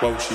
Quauxi